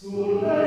So